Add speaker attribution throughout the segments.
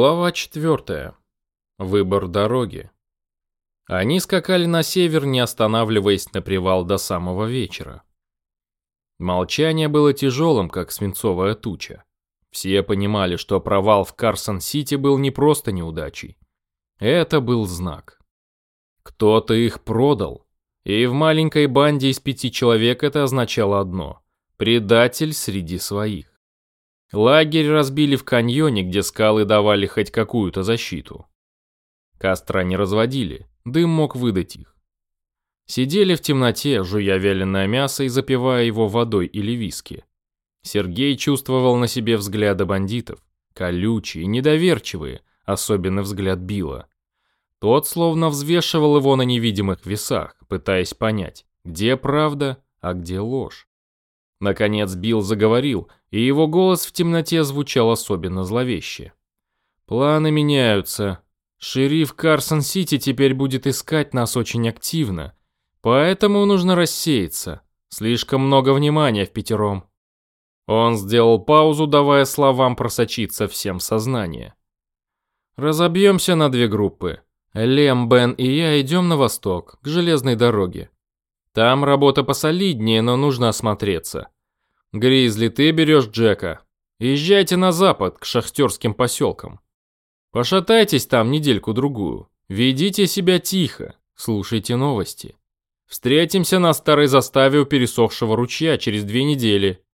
Speaker 1: Глава 4. Выбор дороги. Они скакали на север, не останавливаясь на привал до самого вечера. Молчание было тяжелым, как свинцовая туча. Все понимали, что провал в Карсон-Сити был не просто неудачей. Это был знак. Кто-то их продал, и в маленькой банде из пяти человек это означало одно – предатель среди своих. Лагерь разбили в каньоне, где скалы давали хоть какую-то защиту. Костра не разводили, дым мог выдать их. Сидели в темноте, жуя вяленое мясо и запивая его водой или виски. Сергей чувствовал на себе взгляды бандитов, колючие, недоверчивые, особенно взгляд Билла. Тот словно взвешивал его на невидимых весах, пытаясь понять, где правда, а где ложь. Наконец Билл заговорил, и его голос в темноте звучал особенно зловеще. «Планы меняются. Шериф Карсон-Сити теперь будет искать нас очень активно, поэтому нужно рассеяться. Слишком много внимания в пятером». Он сделал паузу, давая словам просочиться всем сознание. «Разобьемся на две группы. Лем, Бен и я идем на восток, к железной дороге. Там работа посолиднее, но нужно осмотреться. Гризли, ты берешь Джека. Езжайте на запад, к шахтерским поселкам. Пошатайтесь там недельку-другую. Ведите себя тихо, слушайте новости. Встретимся на старой заставе у пересохшего ручья через две недели.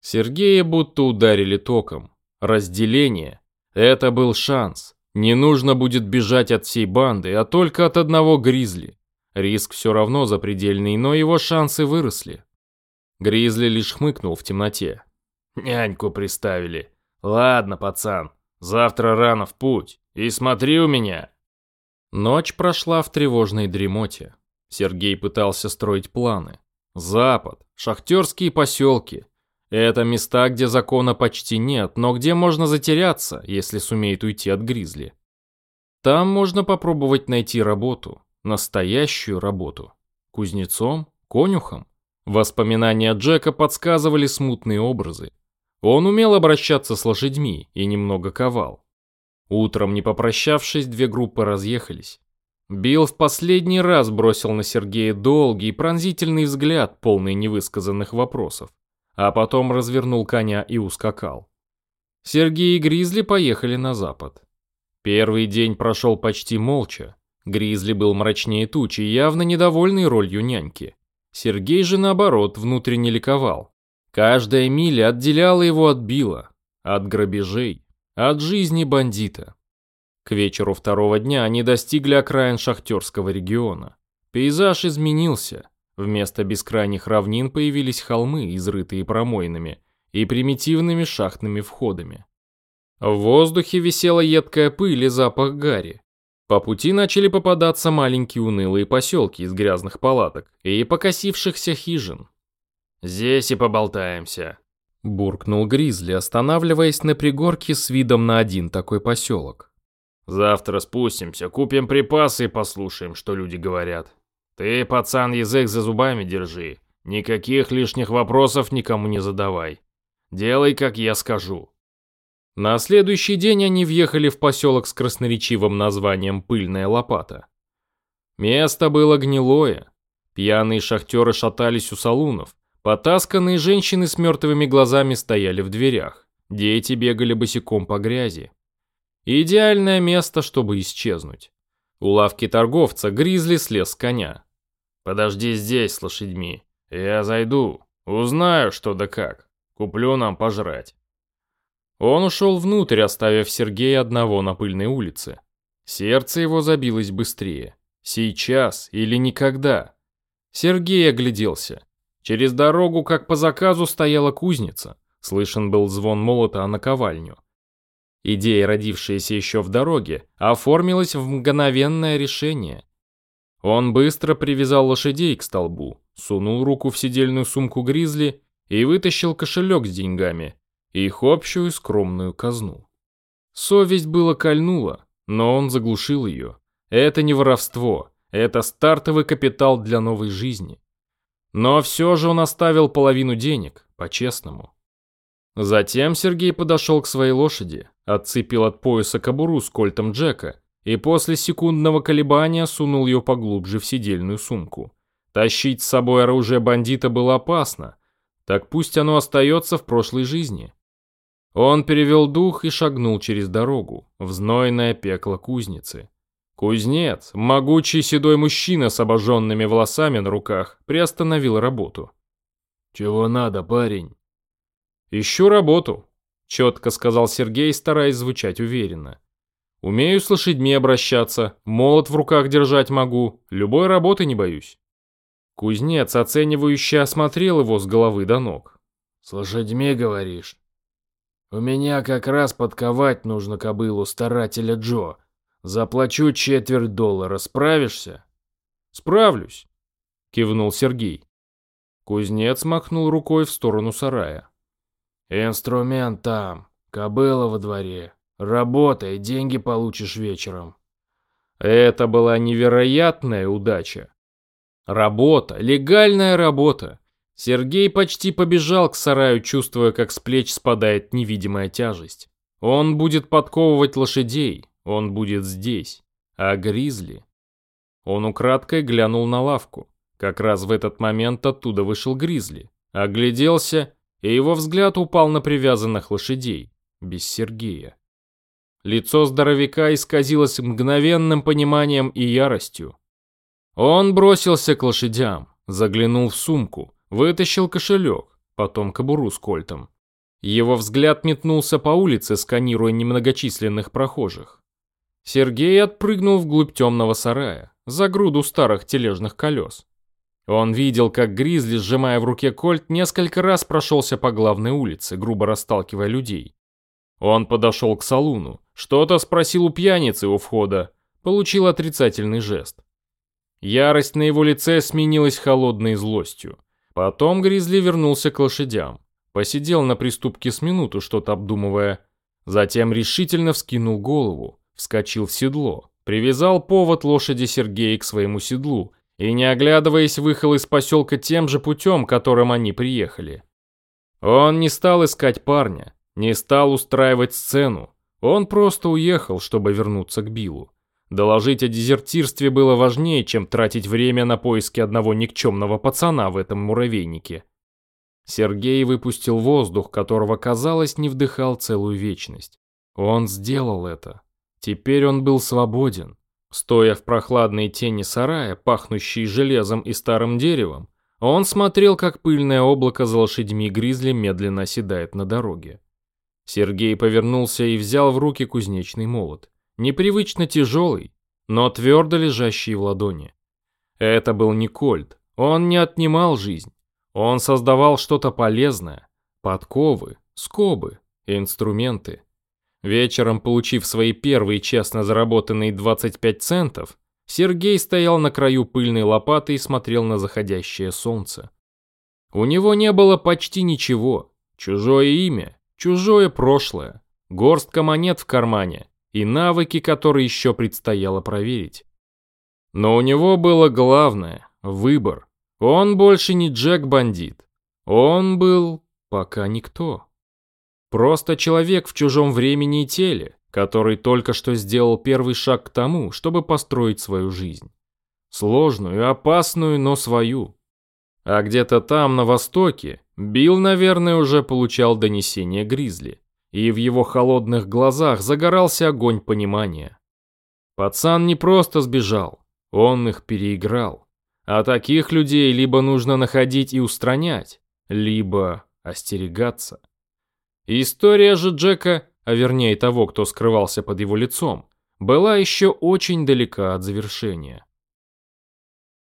Speaker 1: Сергея будто ударили током. Разделение. Это был шанс. Не нужно будет бежать от всей банды, а только от одного гризли. Риск все равно запредельный, но его шансы выросли. Гризли лишь хмыкнул в темноте. «Няньку приставили. Ладно, пацан, завтра рано в путь. И смотри у меня». Ночь прошла в тревожной дремоте. Сергей пытался строить планы. Запад, шахтерские поселки. Это места, где закона почти нет, но где можно затеряться, если сумеет уйти от гризли. Там можно попробовать найти работу. Настоящую работу. Кузнецом? Конюхом? Воспоминания Джека подсказывали смутные образы. Он умел обращаться с лошадьми и немного ковал. Утром, не попрощавшись, две группы разъехались. Билл в последний раз бросил на Сергея долгий пронзительный взгляд, полный невысказанных вопросов, а потом развернул коня и ускакал. Сергей и Гризли поехали на запад. Первый день прошел почти молча. Гризли был мрачнее тучи, явно недовольный ролью няньки. Сергей же, наоборот, внутренне ликовал. Каждая миля отделяла его от Билла, от грабежей, от жизни бандита. К вечеру второго дня они достигли окраин шахтерского региона. Пейзаж изменился. Вместо бескрайних равнин появились холмы, изрытые промойнами и примитивными шахтными входами. В воздухе висела едкая пыль и запах гари. По пути начали попадаться маленькие унылые поселки из грязных палаток и покосившихся хижин. «Здесь и поболтаемся», – буркнул Гризли, останавливаясь на пригорке с видом на один такой поселок. «Завтра спустимся, купим припасы и послушаем, что люди говорят. Ты, пацан, язык за зубами держи. Никаких лишних вопросов никому не задавай. Делай, как я скажу. На следующий день они въехали в поселок с красноречивым названием «Пыльная лопата». Место было гнилое. Пьяные шахтеры шатались у салунов. Потасканные женщины с мертвыми глазами стояли в дверях. Дети бегали босиком по грязи. Идеальное место, чтобы исчезнуть. У лавки торговца Гризли слез с коня. «Подожди здесь с лошадьми. Я зайду. Узнаю, что да как. Куплю нам пожрать». Он ушел внутрь, оставив Сергея одного на пыльной улице. Сердце его забилось быстрее. Сейчас или никогда. Сергей огляделся. Через дорогу, как по заказу, стояла кузница. Слышен был звон молота о наковальню. Идея, родившаяся еще в дороге, оформилась в мгновенное решение. Он быстро привязал лошадей к столбу, сунул руку в сидельную сумку Гризли и вытащил кошелек с деньгами, их общую скромную казну. Совесть было кольнула, но он заглушил ее. Это не воровство, это стартовый капитал для новой жизни. Но все же он оставил половину денег, по-честному. Затем Сергей подошел к своей лошади, отцепил от пояса кобуру с кольтом Джека и после секундного колебания сунул ее поглубже в сидельную сумку. Тащить с собой оружие бандита было опасно, так пусть оно остается в прошлой жизни. Он перевел дух и шагнул через дорогу, в знойное пекло кузницы. Кузнец, могучий седой мужчина с обожженными волосами на руках, приостановил работу.
Speaker 2: «Чего надо, парень?»
Speaker 1: «Ищу работу», — четко сказал Сергей, стараясь звучать уверенно. «Умею с лошадьми обращаться, молот в руках держать могу, любой работы не боюсь». Кузнец, оценивающе осмотрел его с головы до ног.
Speaker 2: «С лошадьми, говоришь? У меня как раз подковать нужно кобылу старателя Джо. Заплачу четверть доллара, справишься?»
Speaker 1: «Справлюсь», — кивнул Сергей. Кузнец махнул рукой в сторону сарая.
Speaker 2: «Инструмент там, кобыла во дворе. Работай, деньги получишь вечером».
Speaker 1: Это была невероятная удача. Работа, легальная работа. Сергей почти побежал к сараю, чувствуя, как с плеч спадает невидимая тяжесть. Он будет подковывать лошадей, он будет здесь. А Гризли? Он украдкой глянул на лавку. Как раз в этот момент оттуда вышел Гризли. Огляделся, и его взгляд упал на привязанных лошадей, без Сергея. Лицо здоровяка исказилось мгновенным пониманием и яростью. Он бросился к лошадям, заглянул в сумку, вытащил кошелек, потом кобуру с кольтом. Его взгляд метнулся по улице, сканируя немногочисленных прохожих. Сергей отпрыгнул вглубь темного сарая, за груду старых тележных колес. Он видел, как Гризли, сжимая в руке кольт, несколько раз прошелся по главной улице, грубо расталкивая людей. Он подошел к салуну, что-то спросил у пьяницы у входа, получил отрицательный жест. Ярость на его лице сменилась холодной злостью. Потом Гризли вернулся к лошадям. Посидел на приступке с минуту, что-то обдумывая. Затем решительно вскинул голову, вскочил в седло, привязал повод лошади Сергея к своему седлу и, не оглядываясь, выехал из поселка тем же путем, которым они приехали. Он не стал искать парня, не стал устраивать сцену. Он просто уехал, чтобы вернуться к Биллу. Доложить о дезертирстве было важнее, чем тратить время на поиски одного никчемного пацана в этом муравейнике. Сергей выпустил воздух, которого, казалось, не вдыхал целую вечность. Он сделал это. Теперь он был свободен. Стоя в прохладной тени сарая, пахнущей железом и старым деревом, он смотрел, как пыльное облако за лошадьми гризли медленно оседает на дороге. Сергей повернулся и взял в руки кузнечный молот непривычно тяжелый, но твердо лежащий в ладони. Это был не кольт, он не отнимал жизнь, он создавал что-то полезное, подковы, скобы, инструменты. Вечером, получив свои первые честно заработанные 25 центов, Сергей стоял на краю пыльной лопаты и смотрел на заходящее солнце. У него не было почти ничего, чужое имя, чужое прошлое, горстка монет в кармане и навыки, которые еще предстояло проверить. Но у него было главное – выбор. Он больше не Джек-бандит. Он был пока никто. Просто человек в чужом времени и теле, который только что сделал первый шаг к тому, чтобы построить свою жизнь. Сложную, опасную, но свою. А где-то там, на востоке, Билл, наверное, уже получал донесение Гризли и в его холодных глазах загорался огонь понимания. Пацан не просто сбежал, он их переиграл. А таких людей либо нужно находить и устранять, либо остерегаться. История же Джека, а вернее того, кто скрывался под его лицом, была еще очень далека от завершения.